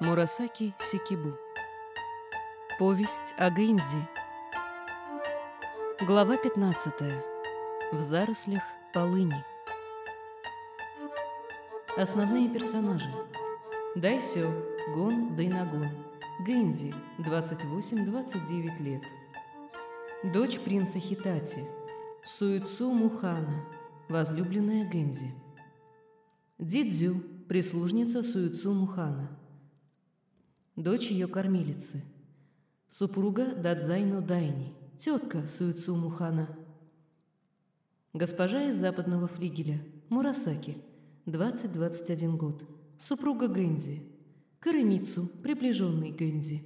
Мурасаки Сикибу. Повесть о Гэнзи. Глава 15. В зарослях полыни. Основные персонажи. Дайсё, Гон Дайнагон. Гэнзи, 28-29 лет. Дочь принца Хитати. Суицу Мухана, возлюбленная Гэнзи. Дидзю, прислужница Суицу Мухана. Дочь ее кормилицы. Супруга Дадзайно Дайни, тетка Суицу Мухана. Госпожа из западного флигеля, Мурасаки, 20-21 год, супруга Гэнзи. Каремицу, приближенный Гэнзи.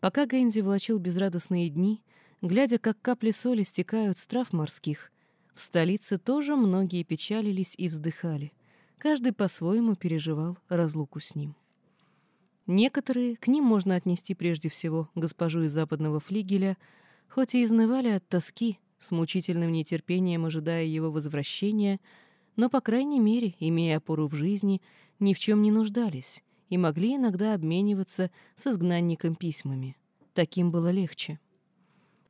Пока Гэнзи влачил безрадостные дни, глядя, как капли соли стекают с трав морских, в столице тоже многие печалились и вздыхали. Каждый по-своему переживал разлуку с ним. Некоторые, к ним можно отнести прежде всего госпожу из западного флигеля, хоть и изнывали от тоски, с мучительным нетерпением ожидая его возвращения, но, по крайней мере, имея опору в жизни, ни в чем не нуждались и могли иногда обмениваться с изгнанником письмами. Таким было легче.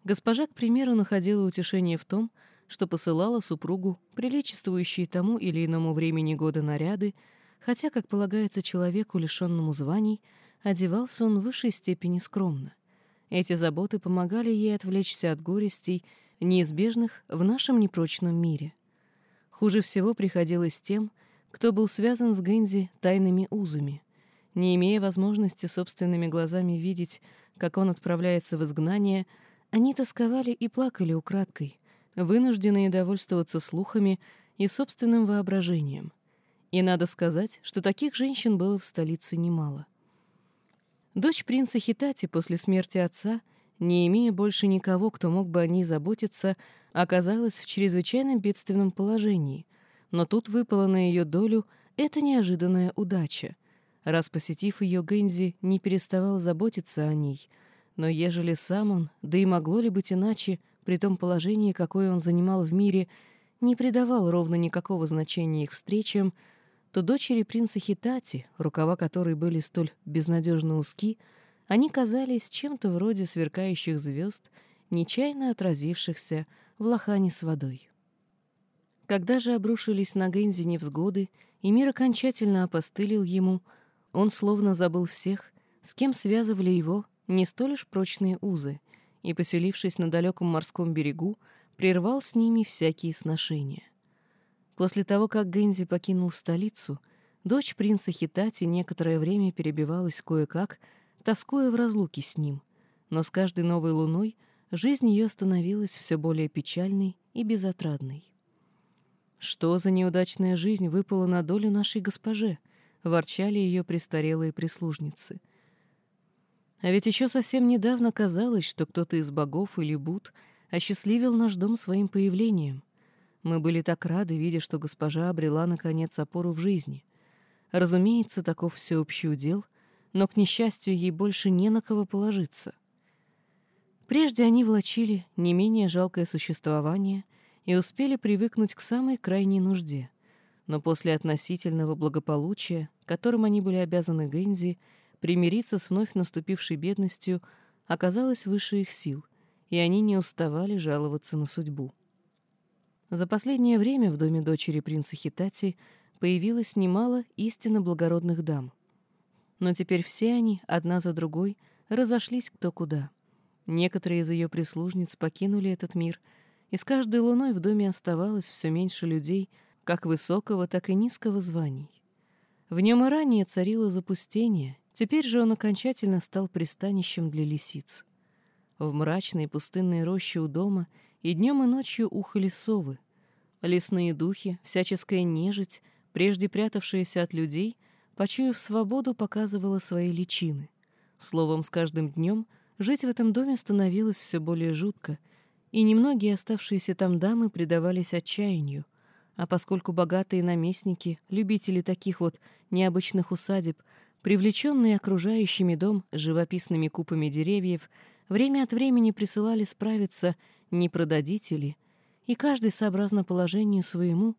Госпожа, к примеру, находила утешение в том, что посылала супругу приличествующие тому или иному времени года наряды, хотя, как полагается человеку, лишенному званий, одевался он в высшей степени скромно. Эти заботы помогали ей отвлечься от горестей, неизбежных в нашем непрочном мире. Хуже всего приходилось тем, кто был связан с Гэнзи тайными узами. Не имея возможности собственными глазами видеть, как он отправляется в изгнание, они тосковали и плакали украдкой, вынужденные довольствоваться слухами и собственным воображением. И надо сказать, что таких женщин было в столице немало. Дочь принца Хитати после смерти отца, не имея больше никого, кто мог бы о ней заботиться, оказалась в чрезвычайно бедственном положении, но тут выпала на ее долю эта неожиданная удача. Раз посетив ее, Гэнзи не переставал заботиться о ней, но ежели сам он, да и могло ли быть иначе, при том положении, какое он занимал в мире, не придавал ровно никакого значения их встречам, то дочери принца Хитати, рукава которой были столь безнадежно узки, они казались чем-то вроде сверкающих звезд, нечаянно отразившихся в лохане с водой. Когда же обрушились на Гензи невзгоды, и мир окончательно опостылил ему, он словно забыл всех, с кем связывали его не столь уж прочные узы, и, поселившись на далеком морском берегу, прервал с ними всякие сношения. После того, как Гензи покинул столицу, дочь принца Хитати некоторое время перебивалась кое-как, тоскуя в разлуке с ним, но с каждой новой луной жизнь ее становилась все более печальной и безотрадной. «Что за неудачная жизнь выпала на долю нашей госпоже?» — ворчали ее престарелые прислужницы — а ведь еще совсем недавно казалось, что кто-то из богов или Буд осчастливил наш дом своим появлением. Мы были так рады, видя, что госпожа обрела, наконец, опору в жизни. Разумеется, таков всеобщий удел, но, к несчастью, ей больше не на кого положиться. Прежде они влачили не менее жалкое существование и успели привыкнуть к самой крайней нужде. Но после относительного благополучия, которым они были обязаны Гэнзи, примириться с вновь наступившей бедностью оказалось выше их сил, и они не уставали жаловаться на судьбу. За последнее время в доме дочери принца Хитати появилось немало истинно благородных дам. Но теперь все они, одна за другой, разошлись кто куда. Некоторые из ее прислужниц покинули этот мир, и с каждой луной в доме оставалось все меньше людей, как высокого, так и низкого званий. В нем и ранее царило запустение, Теперь же он окончательно стал пристанищем для лисиц. В мрачной пустынной роще у дома и днем и ночью ухали совы. Лесные духи, всяческая нежить, прежде прятавшаяся от людей, почуяв свободу, показывала свои личины. Словом, с каждым днем жить в этом доме становилось все более жутко, и немногие оставшиеся там дамы предавались отчаянию, а поскольку богатые наместники, любители таких вот необычных усадеб, Привлеченные окружающими дом живописными купами деревьев, время от времени присылали справиться, не продадите ли, и каждый, сообразно положению своему,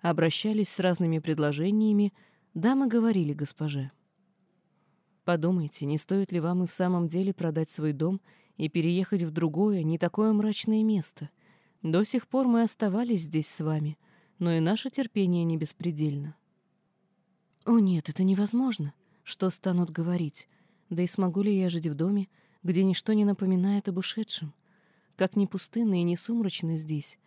обращались с разными предложениями, дамы говорили госпоже. Подумайте, не стоит ли вам и в самом деле продать свой дом и переехать в другое, не такое мрачное место? До сих пор мы оставались здесь с вами, но и наше терпение не беспредельно. О нет, это невозможно. Что станут говорить? Да и смогу ли я жить в доме, где ничто не напоминает об ушедшем? Как ни пустынно и не сумрачно здесь.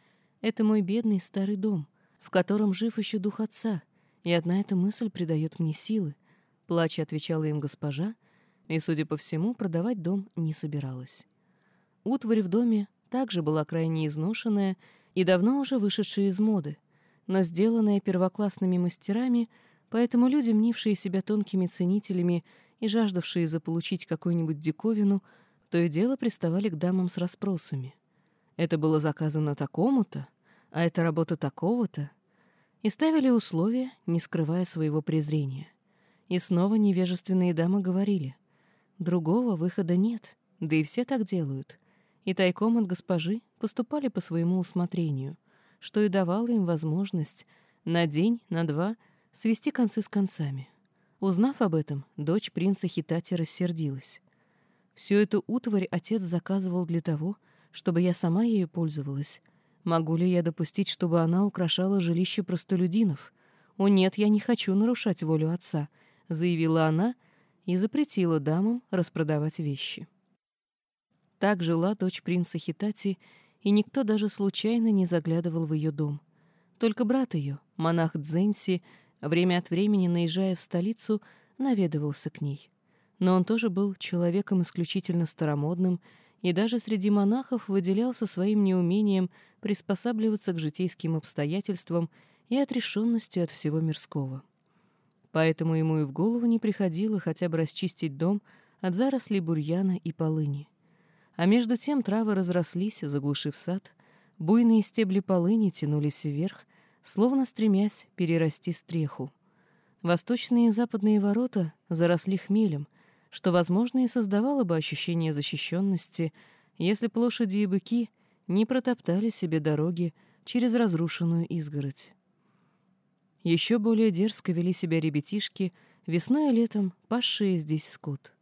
Это мой бедный старый дом, в котором жив еще дух отца, и одна эта мысль придает мне силы, Плача отвечала им госпожа, и, судя по всему, продавать дом не собиралась. Утварь в доме также была крайне изношенная и давно уже вышедшая из моды, но сделанная первоклассными мастерами, поэтому люди, мнившие себя тонкими ценителями и жаждавшие заполучить какую-нибудь диковину, то и дело приставали к дамам с расспросами. Это было заказано такому-то, а это работа такого-то, и ставили условия, не скрывая своего презрения. И снова невежественные дамы говорили. Другого выхода нет, да и все так делают. И тайком от госпожи поступали по своему усмотрению, что и давало им возможность на день, на два свести концы с концами. Узнав об этом, дочь принца Хитати рассердилась. Всю эту утварь отец заказывал для того, чтобы я сама ею пользовалась. Могу ли я допустить, чтобы она украшала жилище простолюдинов? О нет, я не хочу нарушать волю отца — заявила она и запретила дамам распродавать вещи. Так жила дочь принца Хитати, и никто даже случайно не заглядывал в ее дом. Только брат ее, монах Дзенси, время от времени, наезжая в столицу, наведывался к ней. Но он тоже был человеком исключительно старомодным и даже среди монахов выделялся своим неумением приспосабливаться к житейским обстоятельствам и отрешенностью от всего мирского поэтому ему и в голову не приходило хотя бы расчистить дом от зарослей бурьяна и полыни. А между тем травы разрослись, заглушив сад, буйные стебли полыни тянулись вверх, словно стремясь перерасти стреху. Восточные и западные ворота заросли хмелем, что, возможно, и создавало бы ощущение защищенности, если лошади и быки не протоптали себе дороги через разрушенную изгородь. Еще более дерзко вели себя ребятишки, весной и летом пасшие здесь скот.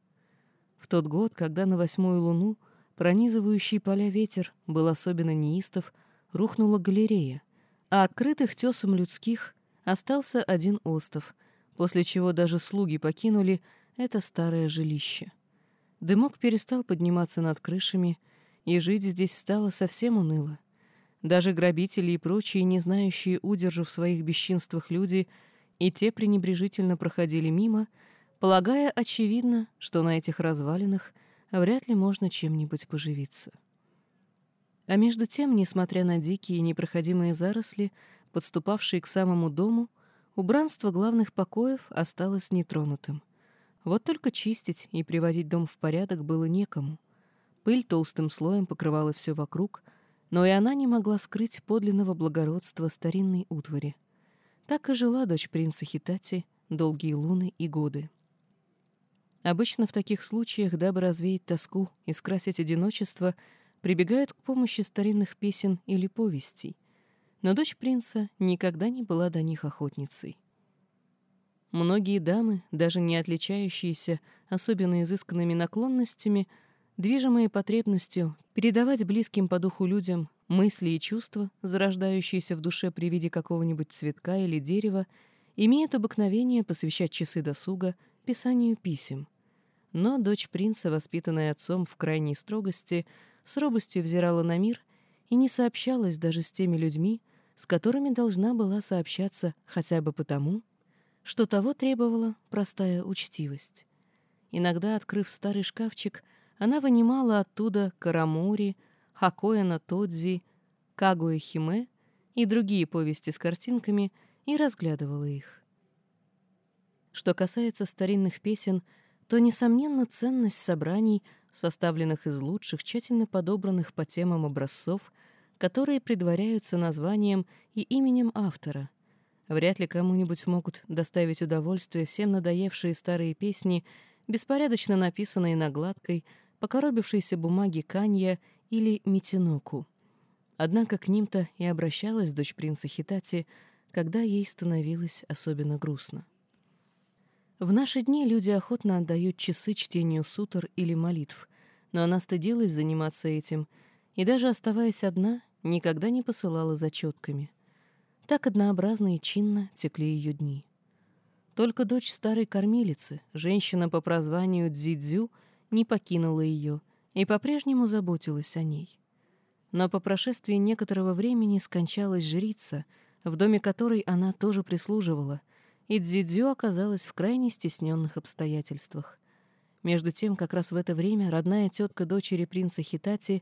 В тот год, когда на восьмую луну, пронизывающий поля ветер, был особенно неистов, рухнула галерея, а открытых тесом людских остался один остов, после чего даже слуги покинули это старое жилище. Дымок перестал подниматься над крышами, и жить здесь стало совсем уныло. Даже грабители и прочие, не знающие удержу в своих бесчинствах люди, и те пренебрежительно проходили мимо, полагая, очевидно, что на этих развалинах вряд ли можно чем-нибудь поживиться. А между тем, несмотря на дикие и непроходимые заросли, подступавшие к самому дому, убранство главных покоев осталось нетронутым. Вот только чистить и приводить дом в порядок было некому. Пыль толстым слоем покрывала все вокруг — но и она не могла скрыть подлинного благородства старинной утвари. Так и жила дочь принца Хитати долгие луны и годы. Обычно в таких случаях, дабы развеять тоску и скрасить одиночество, прибегают к помощи старинных песен или повестей. Но дочь принца никогда не была до них охотницей. Многие дамы, даже не отличающиеся особенно изысканными наклонностями, движимые потребностью передавать близким по духу людям мысли и чувства, зарождающиеся в душе при виде какого-нибудь цветка или дерева, имеют обыкновение посвящать часы досуга писанию писем. Но дочь принца, воспитанная отцом в крайней строгости, с робостью взирала на мир и не сообщалась даже с теми людьми, с которыми должна была сообщаться хотя бы потому, что того требовала простая учтивость. Иногда, открыв старый шкафчик, она вынимала оттуда Карамури, Хакоэна Тодзи, Кагуэ Химе и другие повести с картинками и разглядывала их. Что касается старинных песен, то, несомненно, ценность собраний, составленных из лучших, тщательно подобранных по темам образцов, которые предваряются названием и именем автора. Вряд ли кому-нибудь могут доставить удовольствие всем надоевшие старые песни, беспорядочно написанные на гладкой, покоробившейся бумаги Канья или Митиноку. Однако к ним-то и обращалась дочь принца Хитати, когда ей становилось особенно грустно. В наши дни люди охотно отдают часы чтению сутр или молитв, но она стыдилась заниматься этим и даже оставаясь одна, никогда не посылала зачетками. Так однообразно и чинно текли ее дни. Только дочь старой кормилицы, женщина по прозванию Дзидзю, не покинула ее и по-прежнему заботилась о ней. Но по прошествии некоторого времени скончалась жрица, в доме которой она тоже прислуживала, и Дзидзю оказалась в крайне стесненных обстоятельствах. Между тем, как раз в это время родная тетка дочери принца Хитати,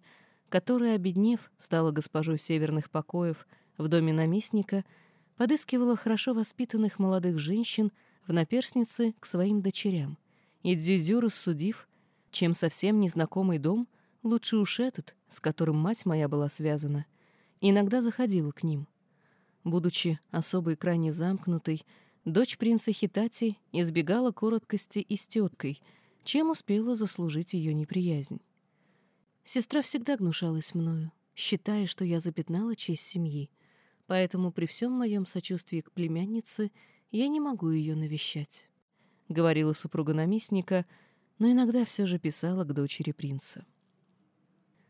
которая, обеднев, стала госпожой северных покоев в доме наместника, подыскивала хорошо воспитанных молодых женщин в наперснице к своим дочерям, и Дзидзю, рассудив, чем совсем незнакомый дом, лучше уж этот, с которым мать моя была связана, иногда заходила к ним. Будучи особой крайне замкнутой, дочь принца Хитати избегала короткости и с теткой, чем успела заслужить ее неприязнь. Сестра всегда гнушалась мною, считая, что я запятнала честь семьи, поэтому при всем моем сочувствии к племяннице я не могу ее навещать», — говорила супруга наместника, но иногда все же писала к дочери принца.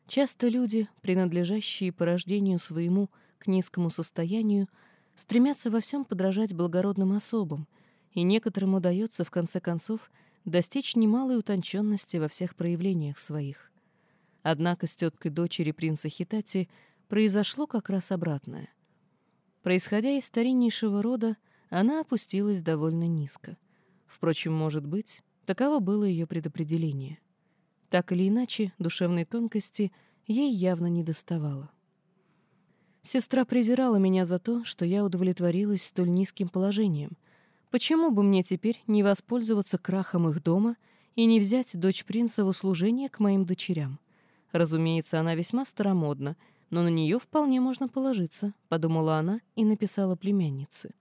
Часто люди, принадлежащие по рождению своему к низкому состоянию, стремятся во всем подражать благородным особам, и некоторым удается, в конце концов, достичь немалой утонченности во всех проявлениях своих. Однако с теткой дочери принца Хитати произошло как раз обратное. Происходя из стариннейшего рода, она опустилась довольно низко. Впрочем, может быть, таково было ее предопределение. Так или иначе, душевной тонкости ей явно не доставало. Сестра презирала меня за то, что я удовлетворилась столь низким положением. Почему бы мне теперь не воспользоваться крахом их дома и не взять дочь принца в услужение к моим дочерям? Разумеется, она весьма старомодна, но на нее вполне можно положиться, подумала она и написала племяннице.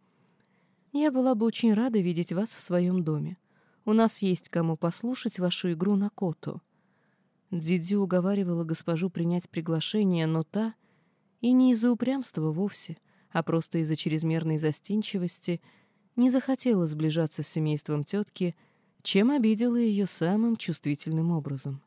Я была бы очень рада видеть вас в своем доме. У нас есть кому послушать вашу игру на коту». Дзидзи уговаривала госпожу принять приглашение, но та, и не из-за упрямства вовсе, а просто из-за чрезмерной застенчивости, не захотела сближаться с семейством тетки, чем обидела ее самым чувствительным образом.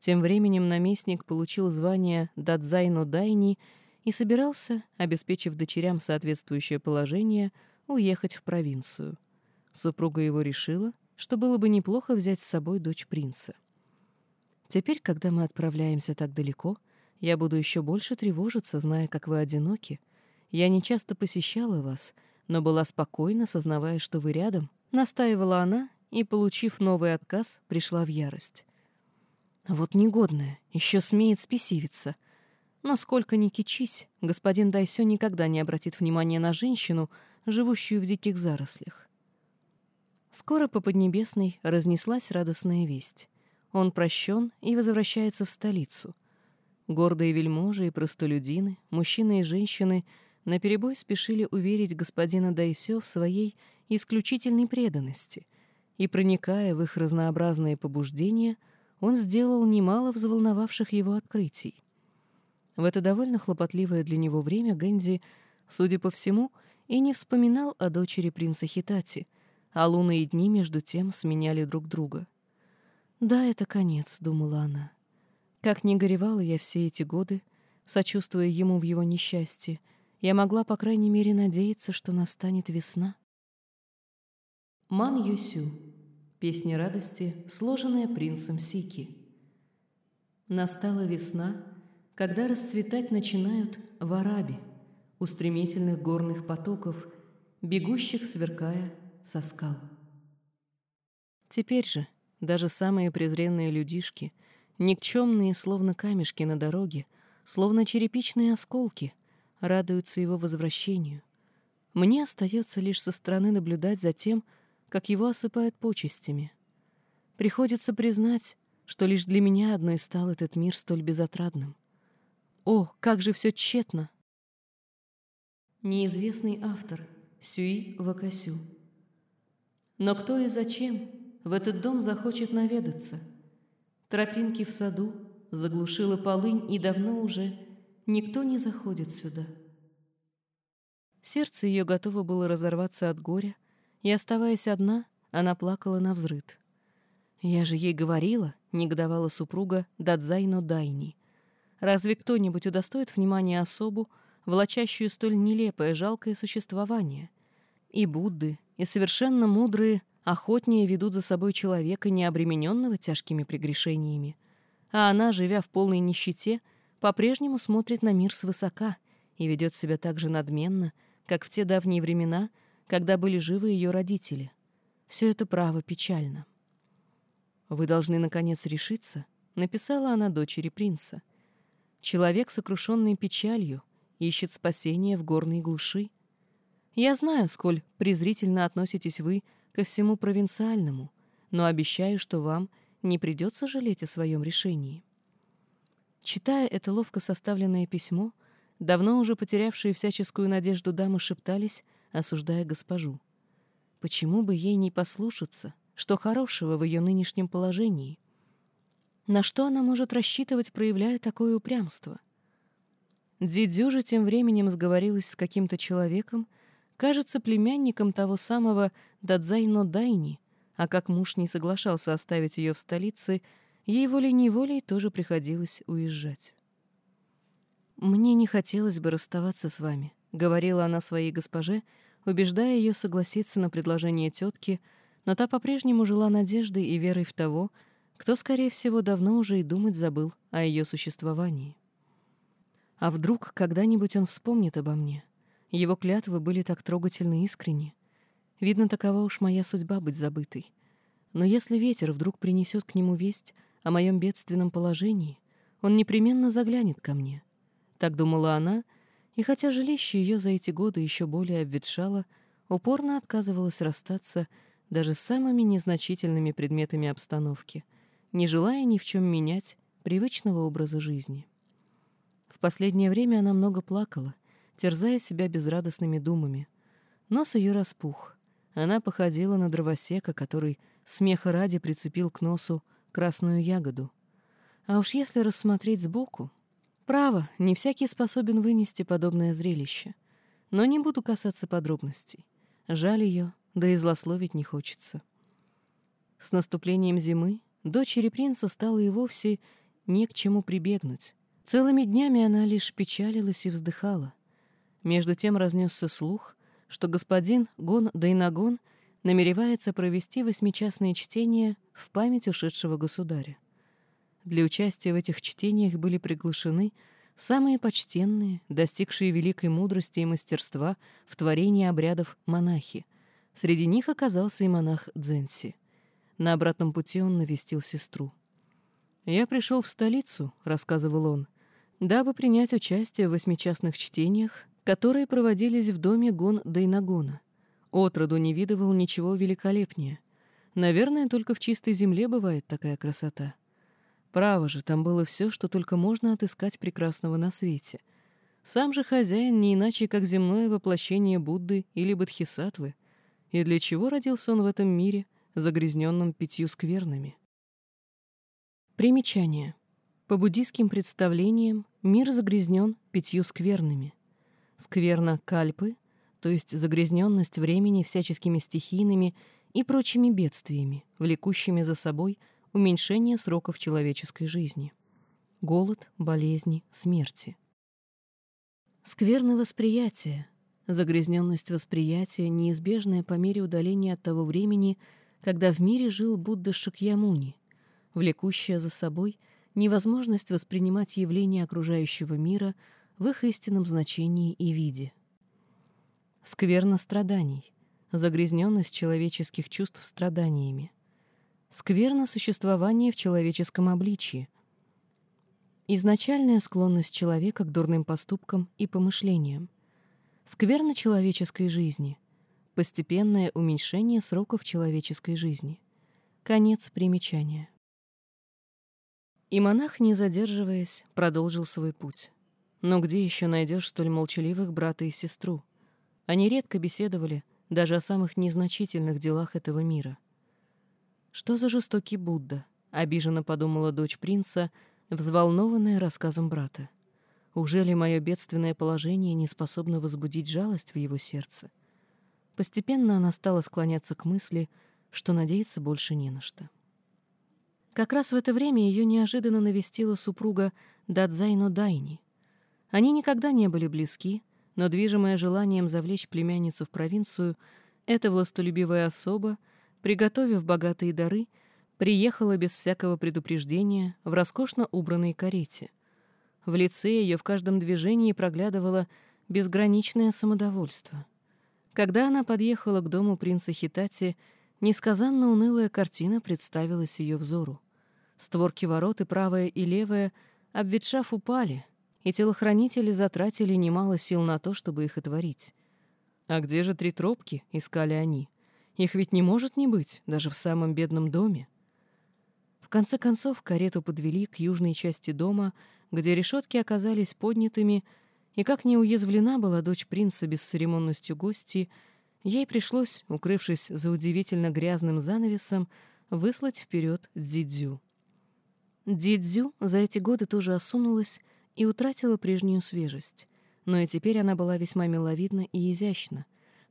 Тем временем наместник получил звание Дадзайно Дайни и собирался, обеспечив дочерям соответствующее положение, уехать в провинцию. Супруга его решила, что было бы неплохо взять с собой дочь принца. Теперь, когда мы отправляемся так далеко, я буду еще больше тревожиться, зная, как вы одиноки. Я не часто посещала вас, но была спокойна, сознавая, что вы рядом, настаивала она и, получив новый отказ, пришла в ярость. Вот негодная, еще смеет спесивиться. Но сколько ни кичись, господин Дайсё никогда не обратит внимания на женщину, живущую в диких зарослях. Скоро по Поднебесной разнеслась радостная весть. Он прощен и возвращается в столицу. Гордые вельможи и простолюдины, мужчины и женщины наперебой спешили уверить господина Дайсё в своей исключительной преданности, и, проникая в их разнообразные побуждения, он сделал немало взволновавших его открытий. В это довольно хлопотливое для него время Гэнди, судя по всему, и не вспоминал о дочери принца Хитати, а луны и дни между тем сменяли друг друга. «Да, это конец», — думала она. Как не горевала я все эти годы, сочувствуя ему в его несчастье, я могла, по крайней мере, надеяться, что настанет весна. Ман Юсю. Песни радости, сложенная принцем Сики. Настала весна, когда расцветать начинают в Арабе — у стремительных горных потоков, бегущих, сверкая, со скал. Теперь же даже самые презренные людишки, никчемные, словно камешки на дороге, словно черепичные осколки, радуются его возвращению. Мне остается лишь со стороны наблюдать за тем, как его осыпают почестями. Приходится признать, что лишь для меня одной стал этот мир столь безотрадным. О, как же все тщетно! Неизвестный автор Сюи Вакасю. Но кто и зачем в этот дом захочет наведаться? Тропинки в саду заглушила полынь, и давно уже никто не заходит сюда. Сердце ее готово было разорваться от горя, и, оставаясь одна, Она плакала на взрыд. «Я же ей говорила», — негодовала супруга Дадзайно Дайни. «Разве кто-нибудь удостоит внимания особу, влачащую столь нелепое, жалкое существование? И Будды, и совершенно мудрые охотнее ведут за собой человека, не обремененного тяжкими прегрешениями. А она, живя в полной нищете, по-прежнему смотрит на мир свысока и ведет себя так же надменно, как в те давние времена, когда были живы ее родители. Все это право печально. «Вы должны, наконец, решиться», — написала она дочери принца. «Человек, сокрушенный печалью, ищет спасения в горной глуши. Я знаю, сколь презрительно относитесь вы ко всему провинциальному, но обещаю, что вам не придется жалеть о своем решении». Читая это ловко составленное письмо, давно уже потерявшие всяческую надежду дамы шептались, осуждая госпожу. Почему бы ей не послушаться, что хорошего в ее нынешнем положении? На что она может рассчитывать, проявляя такое упрямство? Дзидзю же тем временем сговорилась с каким-то человеком, кажется, племянником того самого Дадзайно Дайни, а как муж не соглашался оставить ее в столице, ей волей-неволей тоже приходилось уезжать. «Мне не хотелось бы расставаться с вами», — говорила она своей госпоже, убеждая ее согласиться на предложение тетки, но та по-прежнему жила надеждой и верой в того, кто, скорее всего, давно уже и думать забыл о ее существовании. А вдруг когда-нибудь он вспомнит обо мне? Его клятвы были так трогательно искренни. Видно, такова уж моя судьба быть забытой. Но если ветер вдруг принесет к нему весть о моем бедственном положении, он непременно заглянет ко мне — так думала она, и хотя жилище ее за эти годы еще более обветшало, упорно отказывалась расстаться даже с самыми незначительными предметами обстановки, не желая ни в чем менять привычного образа жизни. В последнее время она много плакала, терзая себя безрадостными думами. Нос ее распух. Она походила на дровосека, который смеха ради прицепил к носу красную ягоду. А уж если рассмотреть сбоку, Право, не всякий способен вынести подобное зрелище. Но не буду касаться подробностей. Жаль ее, да и злословить не хочется. С наступлением зимы дочери принца стало и вовсе не к чему прибегнуть. Целыми днями она лишь печалилась и вздыхала. Между тем разнесся слух, что господин Гон Дайнагон намеревается провести восьмичастные чтения в память ушедшего государя. Для участия в этих чтениях были приглашены самые почтенные, достигшие великой мудрости и мастерства в творении обрядов монахи. Среди них оказался и монах Дзенси. На обратном пути он навестил сестру. «Я пришел в столицу», — рассказывал он, дабы принять участие в восьмичастных чтениях, которые проводились в доме Гон Дайнагона. Отроду не видывал ничего великолепнее. Наверное, только в чистой земле бывает такая красота. Право же, там было все, что только можно отыскать прекрасного на свете. Сам же хозяин не иначе, как земное воплощение Будды или Бодхисаттвы. И для чего родился он в этом мире, загрязненном пятью скверными? Примечание. По буддийским представлениям мир загрязнен пятью скверными. Скверна кальпы, то есть загрязненность времени всяческими стихийными и прочими бедствиями, влекущими за собой – уменьшение сроков человеческой жизни, голод, болезни, смерти. Скверное восприятие, загрязненность восприятия, неизбежная по мере удаления от того времени, когда в мире жил Будда Шакьямуни, влекущая за собой невозможность воспринимать явления окружающего мира в их истинном значении и виде. Скверно страданий, загрязненность человеческих чувств страданиями, скверно существование в человеческом обличии. Изначальная склонность человека к дурным поступкам и помышлениям. Скверно человеческой жизни. Постепенное уменьшение сроков человеческой жизни. Конец примечания. И монах, не задерживаясь, продолжил свой путь. Но где еще найдешь столь молчаливых брата и сестру? Они редко беседовали даже о самых незначительных делах этого мира — что за жестокий Будда? Обиженно подумала дочь принца, взволнованная рассказом брата. Уже ли мое бедственное положение не способно возбудить жалость в его сердце? Постепенно она стала склоняться к мысли, что надеяться больше не на что. Как раз в это время ее неожиданно навестила супруга Дадзайно Дайни. Они никогда не были близки, но, движимая желанием завлечь племянницу в провинцию, эта властолюбивая особа, приготовив богатые дары, приехала без всякого предупреждения в роскошно убранной карете. В лице ее в каждом движении проглядывало безграничное самодовольство. Когда она подъехала к дому принца Хитати, несказанно унылая картина представилась ее взору. Створки ворот и правая, и левая, обветшав, упали, и телохранители затратили немало сил на то, чтобы их отворить. «А где же три тропки?» — искали они. «Их ведь не может не быть, даже в самом бедном доме». В конце концов карету подвели к южной части дома, где решетки оказались поднятыми, и как не уязвлена была дочь принца бесцеремонностью гости, ей пришлось, укрывшись за удивительно грязным занавесом, выслать вперед Дзидзю. Дзидзю за эти годы тоже осунулась и утратила прежнюю свежесть, но и теперь она была весьма миловидна и изящна,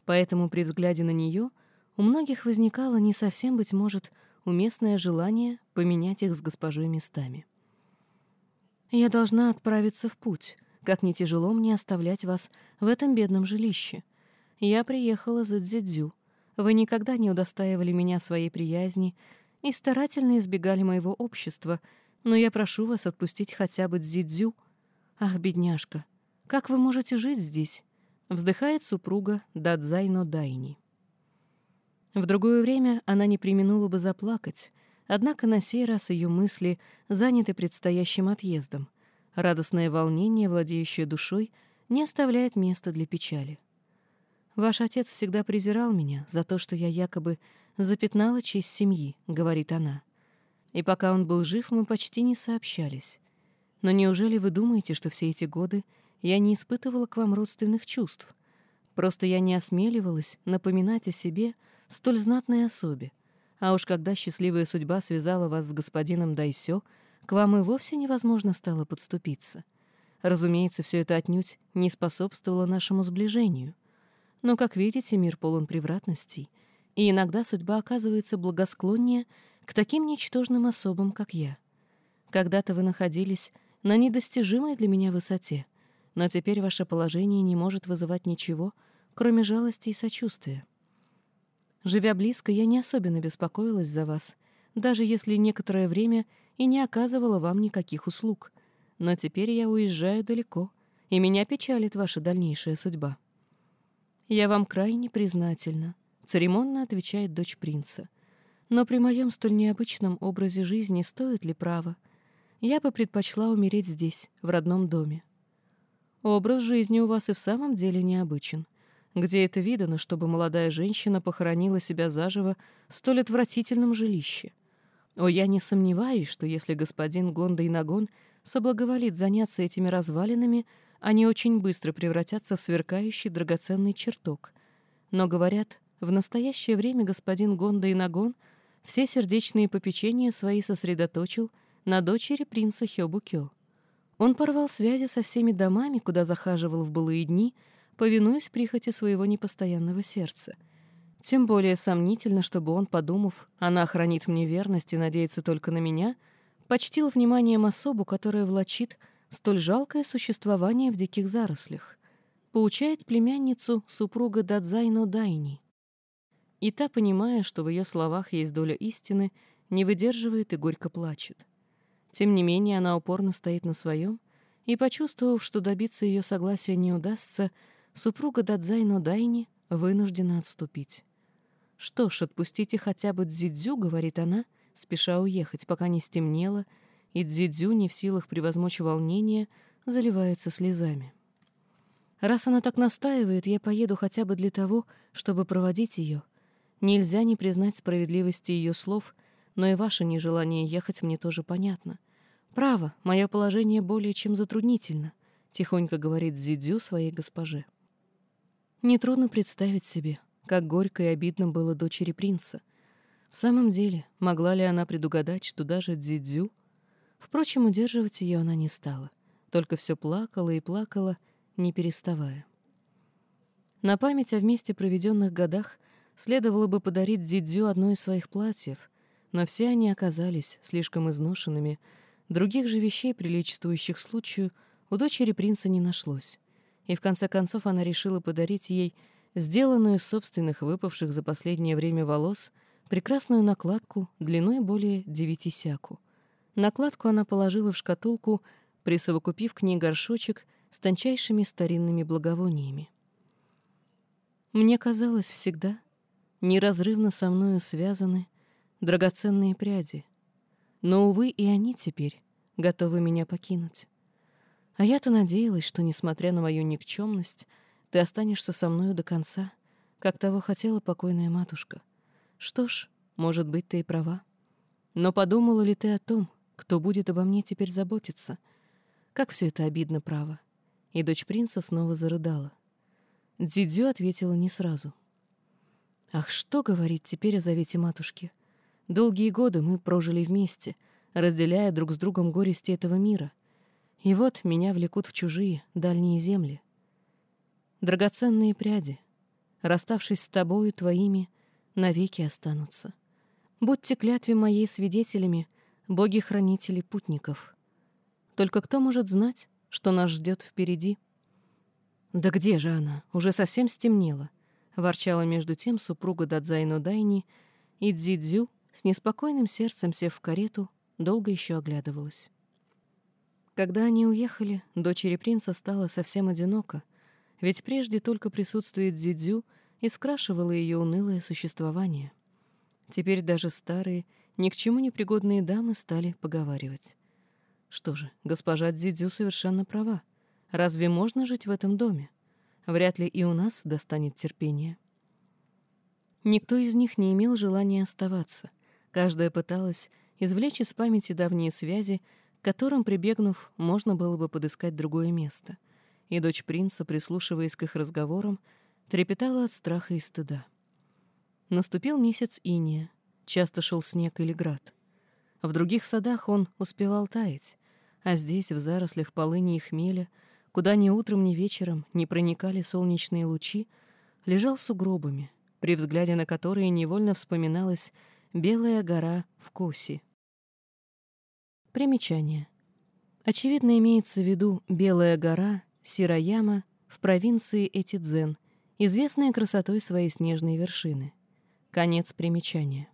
поэтому при взгляде на нее у многих возникало не совсем, быть может, уместное желание поменять их с госпожой местами. «Я должна отправиться в путь», как не тяжело мне оставлять вас в этом бедном жилище. Я приехала за Дзидзю. Вы никогда не удостаивали меня своей приязни и старательно избегали моего общества, но я прошу вас отпустить хотя бы Дзидзю. Ах, бедняжка, как вы можете жить здесь?» Вздыхает супруга Дадзайно Дайни. В другое время она не применула бы заплакать, однако на сей раз ее мысли заняты предстоящим отъездом — Радостное волнение, владеющее душой, не оставляет места для печали. «Ваш отец всегда презирал меня за то, что я якобы запятнала честь семьи», — говорит она. «И пока он был жив, мы почти не сообщались. Но неужели вы думаете, что все эти годы я не испытывала к вам родственных чувств? Просто я не осмеливалась напоминать о себе столь знатной особе. А уж когда счастливая судьба связала вас с господином Дайсё, к вам и вовсе невозможно стало подступиться. Разумеется, все это отнюдь не способствовало нашему сближению. Но, как видите, мир полон превратностей, и иногда судьба оказывается благосклоннее к таким ничтожным особам, как я. Когда-то вы находились на недостижимой для меня высоте, но теперь ваше положение не может вызывать ничего, кроме жалости и сочувствия. Живя близко, я не особенно беспокоилась за вас, даже если некоторое время и не оказывала вам никаких услуг. Но теперь я уезжаю далеко, и меня печалит ваша дальнейшая судьба. Я вам крайне признательна, церемонно отвечает дочь принца. Но при моем столь необычном образе жизни стоит ли право? Я бы предпочла умереть здесь, в родном доме. Образ жизни у вас и в самом деле необычен. Где это видано, чтобы молодая женщина похоронила себя заживо в столь отвратительном жилище? О, я не сомневаюсь, что если господин Гонда соблаговолит заняться этими развалинами, они очень быстро превратятся в сверкающий драгоценный чертог. Но, говорят, в настоящее время господин Гонда все сердечные попечения свои сосредоточил на дочери принца Хёбукё. Он порвал связи со всеми домами, куда захаживал в былые дни, повинуясь прихоти своего непостоянного сердца — тем более сомнительно, чтобы он, подумав, она охранит мне верность и надеется только на меня, почтил вниманием особу, которая влачит столь жалкое существование в диких зарослях. Поучает племянницу супруга Дадзайно Дайни. И та, понимая, что в ее словах есть доля истины, не выдерживает и горько плачет. Тем не менее, она упорно стоит на своем, и, почувствовав, что добиться ее согласия не удастся, супруга Дадзайно Дайни вынуждена отступить. «Что ж, отпустите хотя бы Дзидзю», — говорит она, спеша уехать, пока не стемнело, и Дзидзю, не в силах превозмочь волнение, заливается слезами. «Раз она так настаивает, я поеду хотя бы для того, чтобы проводить ее. Нельзя не признать справедливости ее слов, но и ваше нежелание ехать мне тоже понятно. Право, мое положение более чем затруднительно», — тихонько говорит Дзидзю своей госпоже. Нетрудно представить себе, как горько и обидно было дочери принца. В самом деле, могла ли она предугадать, что даже Дзидзю... Впрочем, удерживать ее она не стала, только все плакала и плакала, не переставая. На память о вместе проведенных годах Следовало бы подарить Дзидзю одно из своих платьев, но все они оказались слишком изношенными, других же вещей, приличествующих случаю, у дочери принца не нашлось, и в конце концов она решила подарить ей сделанную из собственных выпавших за последнее время волос прекрасную накладку длиной более девяти сяку. Накладку она положила в шкатулку, присовокупив к ней горшочек с тончайшими старинными благовониями. Мне казалось всегда, неразрывно со мною связаны драгоценные пряди, но, увы, и они теперь готовы меня покинуть. А я-то надеялась, что, несмотря на мою никчемность, ты останешься со мною до конца, как того хотела покойная матушка. Что ж, может быть, ты и права. Но подумала ли ты о том, кто будет обо мне теперь заботиться? Как все это обидно, право. И дочь принца снова зарыдала. Дзидзю ответила не сразу. Ах, что говорить теперь о завете матушки? Долгие годы мы прожили вместе, разделяя друг с другом горести этого мира. И вот меня влекут в чужие, дальние земли. Драгоценные пряди, расставшись с тобою твоими, навеки останутся. Будьте клятве моей свидетелями, боги-хранители путников. Только кто может знать, что нас ждет впереди? Да где же она? Уже совсем стемнело. Ворчала между тем супруга Дадзайно Дайни, и Дзидзю, с неспокойным сердцем сев в карету, долго еще оглядывалась. Когда они уехали, дочери принца стало совсем одиноко, ведь прежде только присутствие Дзидзю и скрашивало ее унылое существование. Теперь даже старые, ни к чему не пригодные дамы стали поговаривать. Что же, госпожа Дзидзю совершенно права. Разве можно жить в этом доме? Вряд ли и у нас достанет терпения. Никто из них не имел желания оставаться. Каждая пыталась извлечь из памяти давние связи, которым, прибегнув, можно было бы подыскать другое место. И дочь принца, прислушиваясь к их разговорам, трепетала от страха и стыда. Наступил месяц иния, часто шел снег или град. В других садах он успевал таять, а здесь, в зарослях полыни и хмеля, куда ни утром, ни вечером не проникали солнечные лучи, лежал сугробами, при взгляде на которые невольно вспоминалась белая гора в Коси. Примечание. Очевидно, имеется в виду Белая гора Сираяма в провинции Этидзен, известная красотой своей снежной вершины. Конец примечания.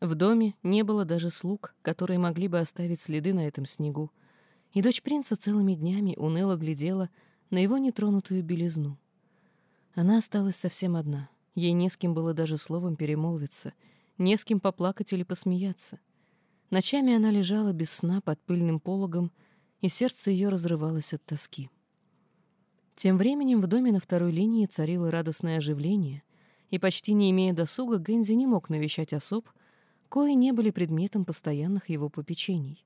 В доме не было даже слуг, которые могли бы оставить следы на этом снегу, и дочь принца целыми днями уныло глядела на его нетронутую белизну. Она осталась совсем одна, ей не с кем было даже словом перемолвиться, не с кем поплакать или посмеяться. Ночами она лежала без сна под пыльным пологом, и сердце ее разрывалось от тоски. Тем временем в доме на второй линии царило радостное оживление, и почти не имея досуга, Гэнзи не мог навещать особ, кои не были предметом постоянных его попечений.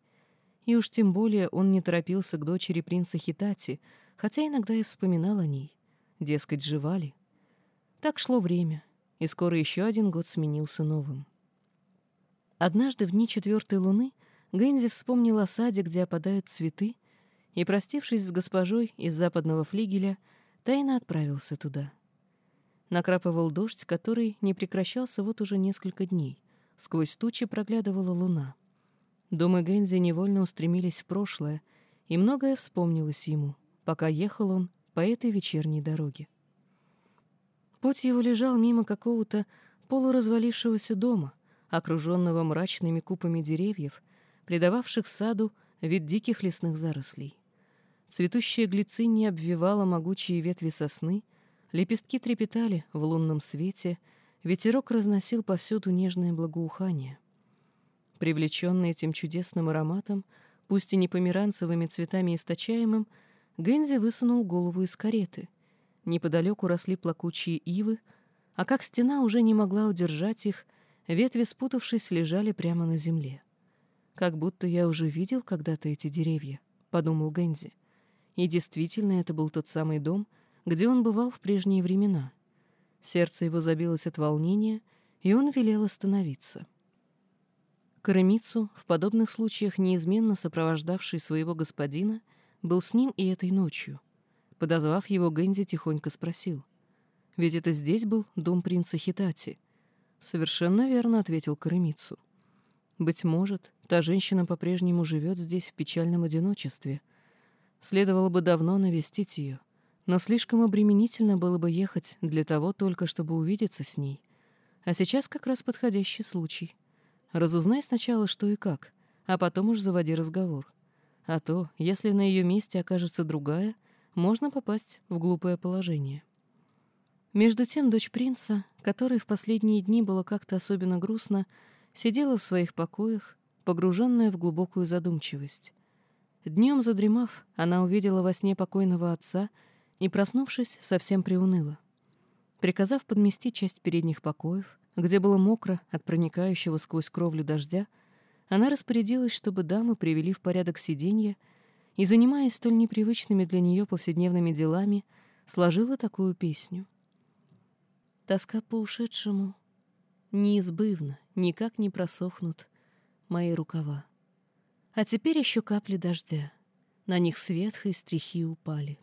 И уж тем более он не торопился к дочери принца Хитати, хотя иногда и вспоминал о ней. Дескать, живали. Так шло время, и скоро еще один год сменился новым. Однажды в дни четвертой луны Гэнзи вспомнил о саде, где опадают цветы, и, простившись с госпожой из западного флигеля, тайно отправился туда. Накрапывал дождь, который не прекращался вот уже несколько дней. Сквозь тучи проглядывала луна. Думы Гэнзи невольно устремились в прошлое, и многое вспомнилось ему, пока ехал он по этой вечерней дороге. Путь его лежал мимо какого-то полуразвалившегося дома, окруженного мрачными купами деревьев, придававших саду вид диких лесных зарослей. Цветущая глициния обвивала могучие ветви сосны, лепестки трепетали в лунном свете, ветерок разносил повсюду нежное благоухание. Привлеченный этим чудесным ароматом, пусть и не померанцевыми цветами источаемым, Гензи высунул голову из кареты. Неподалеку росли плакучие ивы, а как стена уже не могла удержать их — Ветви, спутавшись, лежали прямо на земле. «Как будто я уже видел когда-то эти деревья», — подумал Гэнзи. И действительно, это был тот самый дом, где он бывал в прежние времена. Сердце его забилось от волнения, и он велел остановиться. Карамицу, в подобных случаях неизменно сопровождавший своего господина, был с ним и этой ночью. Подозвав его, Гэнзи тихонько спросил. Ведь это здесь был дом принца Хитати. Совершенно верно, ответил Каремицу. Быть может, та женщина по-прежнему живет здесь в печальном одиночестве. Следовало бы давно навестить ее, но слишком обременительно было бы ехать для того только, чтобы увидеться с ней. А сейчас как раз подходящий случай. Разузнай сначала, что и как, а потом уж заводи разговор. А то, если на ее месте окажется другая, можно попасть в глупое положение. Между тем дочь принца, которой в последние дни было как-то особенно грустно, сидела в своих покоях, погруженная в глубокую задумчивость. Днем задремав, она увидела во сне покойного отца и, проснувшись, совсем приуныла. Приказав подмести часть передних покоев, где было мокро от проникающего сквозь кровлю дождя, она распорядилась, чтобы дамы привели в порядок сиденья и, занимаясь столь непривычными для нее повседневными делами, сложила такую песню — Тоска по ушедшему неизбывна, никак не просохнут мои рукава. А теперь еще капли дождя, на них с ветхой стрихи упали.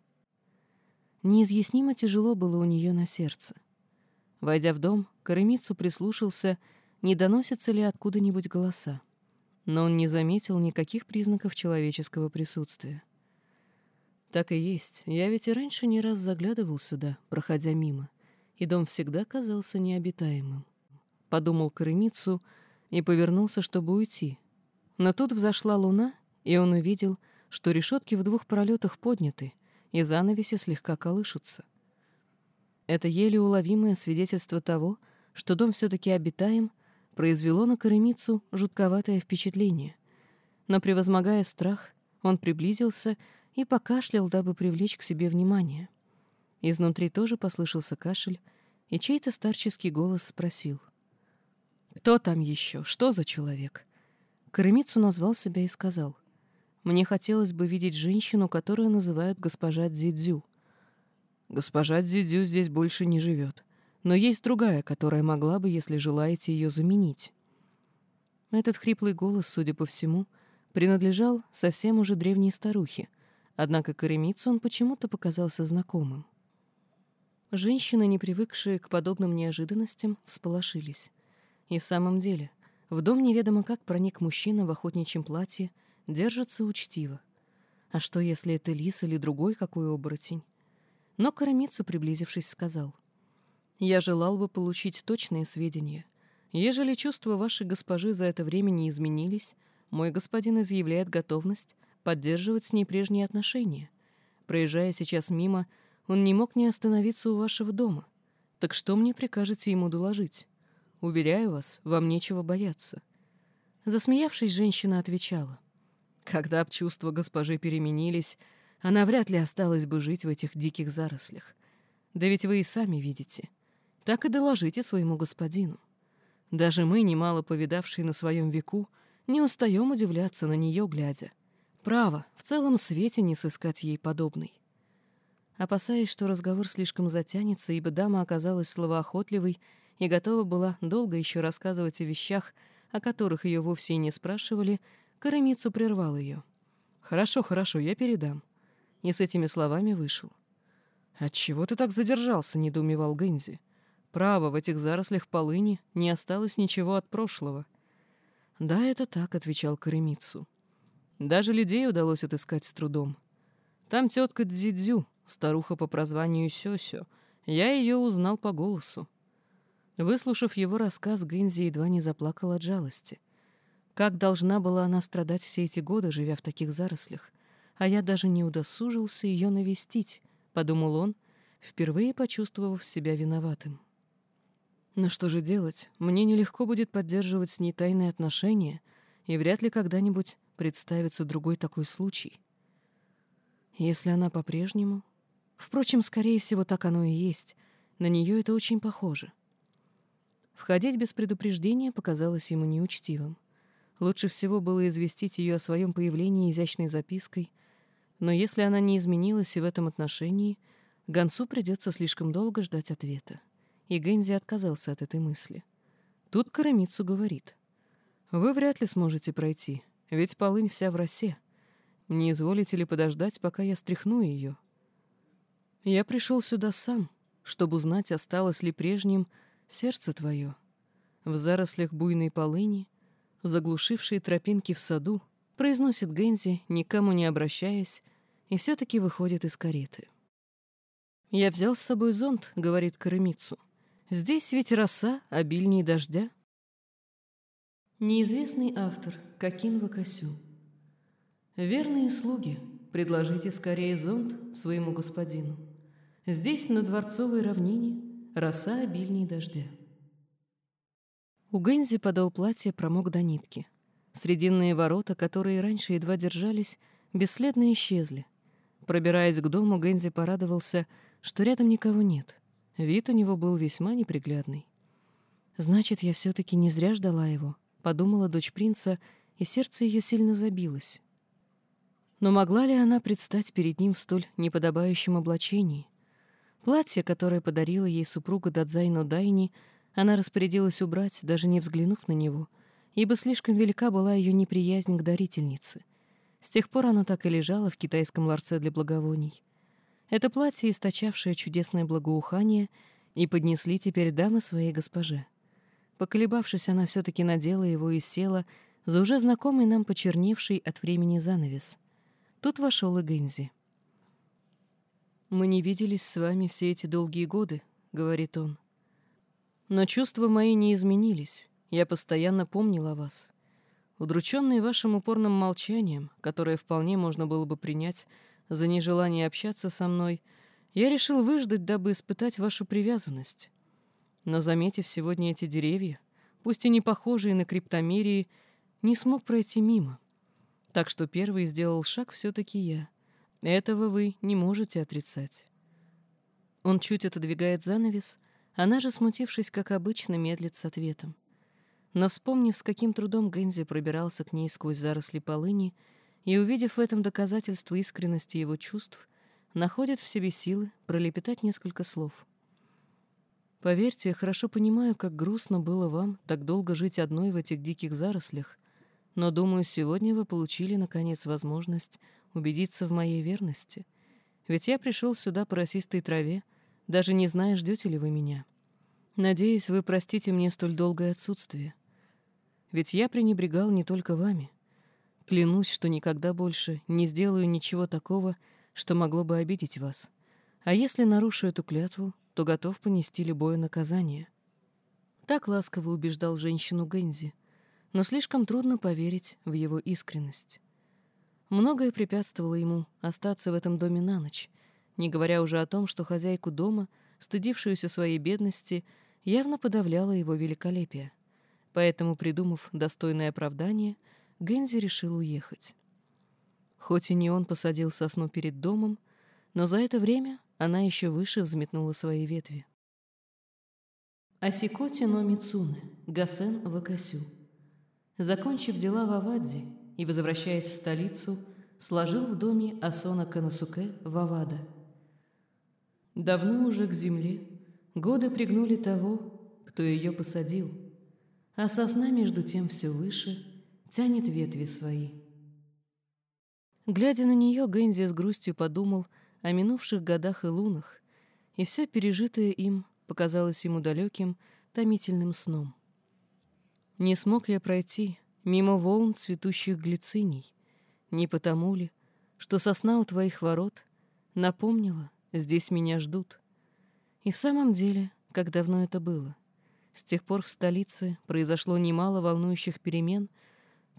Неизъяснимо тяжело было у нее на сердце. Войдя в дом, Каремицу прислушался, не доносятся ли откуда-нибудь голоса. Но он не заметил никаких признаков человеческого присутствия. Так и есть, я ведь и раньше не раз заглядывал сюда, проходя мимо и дом всегда казался необитаемым. Подумал Каремицу и повернулся, чтобы уйти. Но тут взошла луна, и он увидел, что решетки в двух пролетах подняты, и занавеси слегка колышутся. Это еле уловимое свидетельство того, что дом все-таки обитаем, произвело на Каремицу жутковатое впечатление. Но, превозмогая страх, он приблизился и покашлял, дабы привлечь к себе внимание. Изнутри тоже послышался кашель, и чей-то старческий голос спросил. «Кто там еще? Что за человек?» Каремицу назвал себя и сказал. «Мне хотелось бы видеть женщину, которую называют госпожа Дзидзю. Госпожа Дзидзю здесь больше не живет, но есть другая, которая могла бы, если желаете, ее заменить». Этот хриплый голос, судя по всему, принадлежал совсем уже древней старухе, однако Каремицу он почему-то показался знакомым. Женщины, не привыкшие к подобным неожиданностям, всполошились. И в самом деле, в дом неведомо как проник мужчина в охотничьем платье, держится учтиво. А что, если это лис или другой какой оборотень? Но Карамицу, приблизившись, сказал. «Я желал бы получить точные сведения. Ежели чувства вашей госпожи за это время не изменились, мой господин изъявляет готовность поддерживать с ней прежние отношения. Проезжая сейчас мимо, он не мог не остановиться у вашего дома. Так что мне прикажете ему доложить? Уверяю вас, вам нечего бояться». Засмеявшись, женщина отвечала. «Когда б чувства госпожи переменились, она вряд ли осталась бы жить в этих диких зарослях. Да ведь вы и сами видите. Так и доложите своему господину. Даже мы, немало повидавшие на своем веку, не устаем удивляться на нее, глядя. Право, в целом свете не сыскать ей подобной. Опасаясь, что разговор слишком затянется, ибо дама оказалась словоохотливой и готова была долго еще рассказывать о вещах, о которых ее вовсе и не спрашивали, Карамицу прервал ее. «Хорошо, хорошо, я передам». И с этими словами вышел. «Отчего ты так задержался?» — недоумевал Гэнзи. «Право, в этих зарослях полыни не осталось ничего от прошлого». «Да, это так», — отвечал Каремицу. «Даже людей удалось отыскать с трудом. Там тетка Дзидзю, старуха по прозванию Сёсё. Я ее узнал по голосу. Выслушав его рассказ, Гэнзи едва не заплакал от жалости. Как должна была она страдать все эти годы, живя в таких зарослях? А я даже не удосужился ее навестить, — подумал он, впервые почувствовав себя виноватым. Но что же делать? Мне нелегко будет поддерживать с ней тайные отношения, и вряд ли когда-нибудь представится другой такой случай. Если она по-прежнему Впрочем, скорее всего, так оно и есть. На нее это очень похоже. Входить без предупреждения показалось ему неучтивым. Лучше всего было известить ее о своем появлении изящной запиской, но если она не изменилась и в этом отношении, Гансу придется слишком долго ждать ответа. И Гэнзи отказался от этой мысли. Тут Карамицу говорит. «Вы вряд ли сможете пройти, ведь полынь вся в росе. Не изволите ли подождать, пока я стряхну ее?» «Я пришел сюда сам», чтобы узнать, осталось ли прежним сердце твое. В зарослях буйной полыни, заглушившей тропинки в саду, произносит Гензи, никому не обращаясь, и все-таки выходит из кареты. «Я взял с собой зонт», — говорит Каремицу. «Здесь ведь роса, обильней дождя». Неизвестный автор Кокин Вакасю. «Верные слуги, предложите скорее зонт своему господину. Здесь, на дворцовой равнине, роса обильней дождя». У Гензи подол платья промок до нитки. Срединные ворота, которые раньше едва держались, бесследно исчезли. Пробираясь к дому, Гензи порадовался, что рядом никого нет. Вид у него был весьма неприглядный. «Значит, я все-таки не зря ждала его», — подумала дочь принца, и сердце ее сильно забилось. Но могла ли она предстать перед ним в столь неподобающем облачении? Платье, которое подарила ей супруга Дадзайно Дайни, она распорядилась убрать, даже не взглянув на него, ибо слишком велика была ее неприязнь к дарительнице. С тех пор оно так и лежало в китайском ларце для благовоний. Это платье, источавшее чудесное благоухание, и поднесли теперь дамы своей госпоже. Поколебавшись, она все-таки надела его и села за уже знакомый нам почерневший от времени занавес. Тут вошел и Гэнзи. «Мы не виделись с вами все эти долгие годы», — говорит он. «Но чувства мои не изменились. Я постоянно помнил о вас. Удрученный вашим упорным молчанием, которое вполне можно было бы принять за нежелание общаться со мной, я решил выждать, дабы испытать вашу привязанность. Но, заметив сегодня эти деревья, пусть и не похожие на криптомерии, не смог пройти мимо. Так что первый сделал шаг все-таки я. Этого вы не можете отрицать. Он чуть отодвигает занавес, она же, смутившись, как обычно, медлит с ответом. Но, вспомнив, с каким трудом Гэнзи пробирался к ней сквозь заросли полыни, и, увидев в этом доказательство искренности его чувств, находит в себе силы пролепетать несколько слов. «Поверьте, я хорошо понимаю, как грустно было вам так долго жить одной в этих диких зарослях, но, думаю, сегодня вы получили, наконец, возможность убедиться в моей верности. Ведь я пришел сюда по росистой траве, даже не зная, ждете ли вы меня. Надеюсь, вы простите мне столь долгое отсутствие. Ведь я пренебрегал не только вами. Клянусь, что никогда больше не сделаю ничего такого, что могло бы обидеть вас. А если нарушу эту клятву, то готов понести любое наказание. Так ласково убеждал женщину Гэнзи — но слишком трудно поверить в его искренность. Многое препятствовало ему остаться в этом доме на ночь, не говоря уже о том, что хозяйку дома, стыдившуюся своей бедности, явно подавляло его великолепие. Поэтому, придумав достойное оправдание, Гензи решил уехать. Хоть и не он посадил сосну перед домом, но за это время она еще выше взметнула свои ветви. Асикоти но Мицуне, Гасен Вакасю. Закончив дела в Авадзе и возвращаясь в столицу, сложил в доме Асона Канасуке в Авада. Давно уже к земле годы пригнули того, кто ее посадил, а сосна между тем все выше тянет ветви свои. Глядя на нее, Гэнзи с грустью подумал о минувших годах и лунах, и все пережитое им показалось ему далеким, томительным сном. Не смог я пройти мимо волн цветущих глициней, не потому ли, что сосна у твоих ворот напомнила, здесь меня ждут. И в самом деле, как давно это было? С тех пор в столице произошло немало волнующих перемен.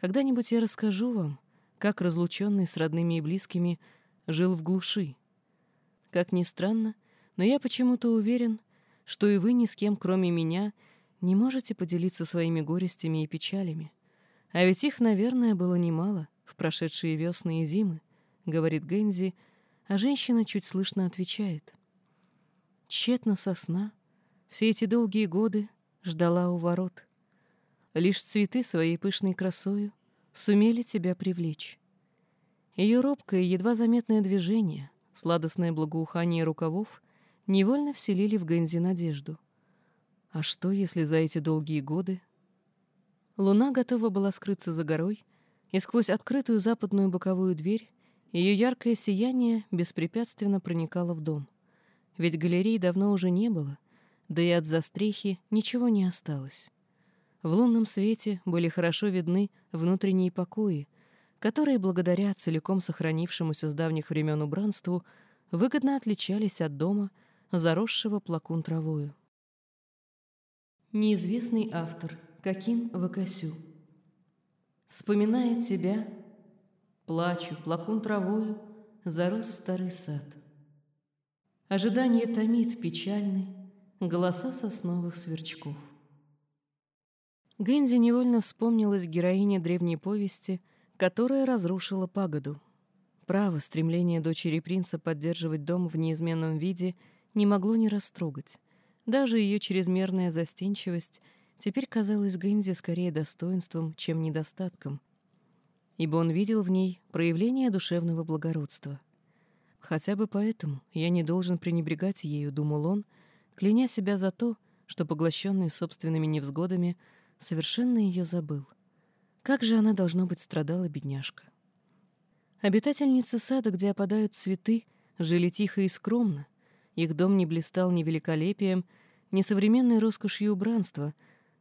Когда-нибудь я расскажу вам, как разлученный с родными и близкими жил в глуши. Как ни странно, но я почему-то уверен, что и вы ни с кем, кроме меня, — не можете поделиться своими горестями и печалями. А ведь их, наверное, было немало в прошедшие весны и зимы, говорит Гензи, а женщина чуть слышно отвечает. Тщетно сосна все эти долгие годы ждала у ворот. Лишь цветы своей пышной красою сумели тебя привлечь. Ее робкое, едва заметное движение, сладостное благоухание рукавов невольно вселили в Гензи надежду — а что, если за эти долгие годы... Луна готова была скрыться за горой, и сквозь открытую западную боковую дверь ее яркое сияние беспрепятственно проникало в дом. ведь галерей давно уже не было, да и от застрехи ничего не осталось. В лунном свете были хорошо видны внутренние покои, которые, благодаря целиком сохранившемуся с давних времен убранству, выгодно отличались от дома, заросшего плакун травою. Неизвестный автор Какин Вакасю Вспоминая тебя, плачу, плакун травою, зарос старый сад. Ожидание томит печальный, голоса сосновых сверчков. Гэнзи невольно вспомнилась героиня древней повести, которая разрушила пагоду. Право, стремление дочери принца поддерживать дом в неизменном виде не могло не растрогать. Даже ее чрезмерная застенчивость теперь казалась Гэнзи скорее достоинством, чем недостатком, ибо он видел в ней проявление душевного благородства. Хотя бы поэтому я не должен пренебрегать ею, думал он, кляня себя за то, что, поглощенный собственными невзгодами, совершенно ее забыл. Как же она, должно быть, страдала, бедняжка. Обитательницы сада, где опадают цветы, жили тихо и скромно. Их дом не блистал ни великолепием, ни современной роскошью убранства,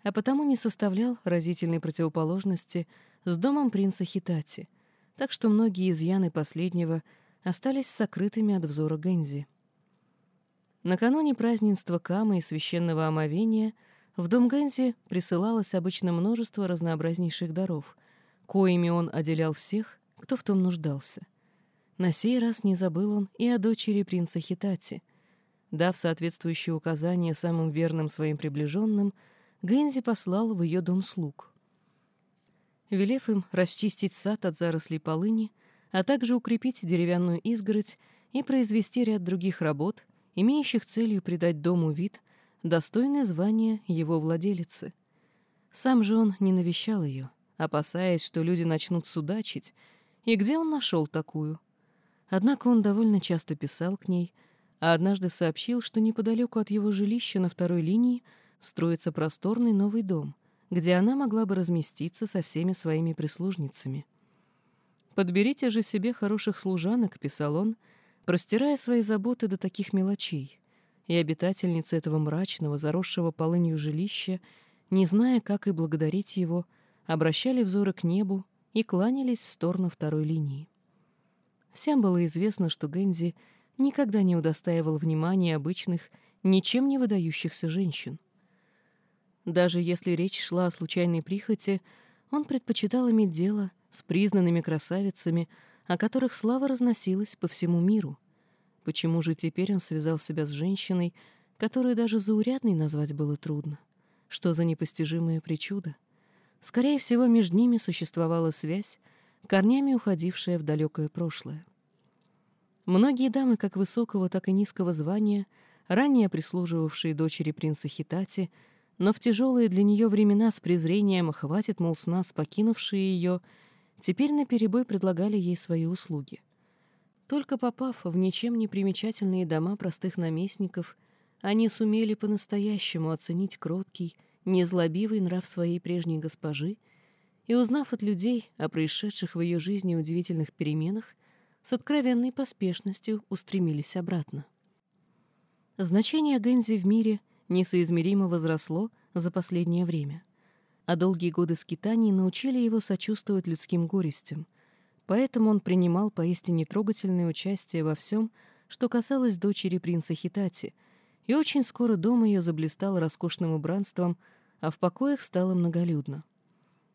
а потому не составлял разительной противоположности с домом принца Хитати, так что многие изъяны последнего — остались сокрытыми от взора Гэнзи. Накануне празднества Камы и священного омовения в дом Гэнзи присылалось обычно множество разнообразнейших даров, коими он отделял всех, кто в том нуждался. На сей раз не забыл он и о дочери принца Хитати. Дав соответствующие указания самым верным своим приближенным, Гэнзи послал в ее дом слуг. Велев им расчистить сад от зарослей полыни, а также укрепить деревянную изгородь и произвести ряд других работ, имеющих целью придать дому вид, достойное звания его владелицы. Сам же он не навещал ее, опасаясь, что люди начнут судачить, и где он нашел такую. Однако он довольно часто писал к ней, а однажды сообщил, что неподалеку от его жилища на второй линии строится просторный новый дом, где она могла бы разместиться со всеми своими прислужницами. «Подберите же себе хороших служанок», — писал он, простирая свои заботы до таких мелочей. И обитательницы этого мрачного, заросшего полынью жилища, не зная, как и благодарить его, обращали взоры к небу и кланялись в сторону второй линии. Всем было известно, что Гензи никогда не удостаивал внимания обычных, ничем не выдающихся женщин. Даже если речь шла о случайной прихоти, он предпочитал иметь дело с признанными красавицами, о которых слава разносилась по всему миру. Почему же теперь он связал себя с женщиной, которую даже заурядной назвать было трудно? Что за непостижимое причуда? Скорее всего, между ними существовала связь, корнями уходившая в далекое прошлое. Многие дамы как высокого, так и низкого звания, ранее прислуживавшие дочери принца Хитати, но в тяжелые для нее времена с презрением хватит, мол, с нас покинувшие ее — теперь наперебой предлагали ей свои услуги. Только попав в ничем не примечательные дома простых наместников, они сумели по-настоящему оценить кроткий, незлобивый нрав своей прежней госпожи и, узнав от людей о происшедших в ее жизни удивительных переменах, с откровенной поспешностью устремились обратно. Значение Гэнзи в мире несоизмеримо возросло за последнее время — а долгие годы скитаний научили его сочувствовать людским горестям, поэтому он принимал поистине трогательное участие во всем, что касалось дочери принца Хитати, и очень скоро дом ее заблистал роскошным убранством, а в покоях стало многолюдно.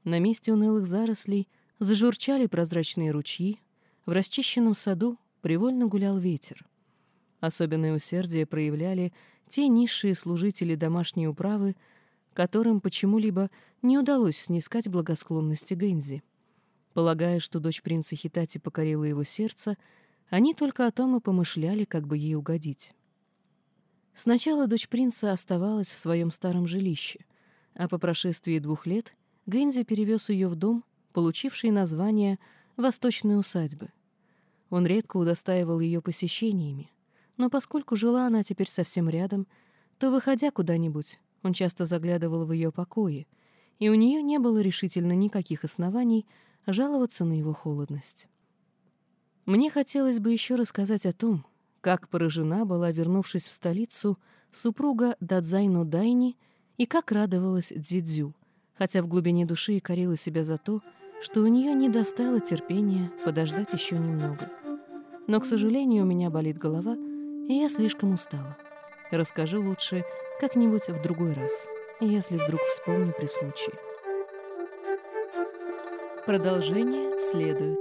На месте унылых зарослей зажурчали прозрачные ручьи, в расчищенном саду привольно гулял ветер. Особенное усердие проявляли те низшие служители домашней управы, которым почему-либо не удалось снискать благосклонности Гэнзи. Полагая, что дочь принца Хитати покорила его сердце, они только о том и помышляли, как бы ей угодить. Сначала дочь принца оставалась в своем старом жилище, а по прошествии двух лет Гэнзи перевез ее в дом, получивший название «Восточной усадьбы». Он редко удостаивал ее посещениями, но поскольку жила она теперь совсем рядом, то, выходя куда-нибудь, он часто заглядывал в ее покои, и у нее не было решительно никаких оснований жаловаться на его холодность. Мне хотелось бы еще рассказать о том, Как поражена была, вернувшись в столицу, супруга Дадзайно Дайни и как радовалась Дзидзю, хотя в глубине души и корила себя за то, что у нее не достало терпения подождать еще немного. Но, к сожалению, у меня болит голова, и я слишком устала. Расскажу лучше как-нибудь в другой раз, если вдруг вспомню при случае. Продолжение следует.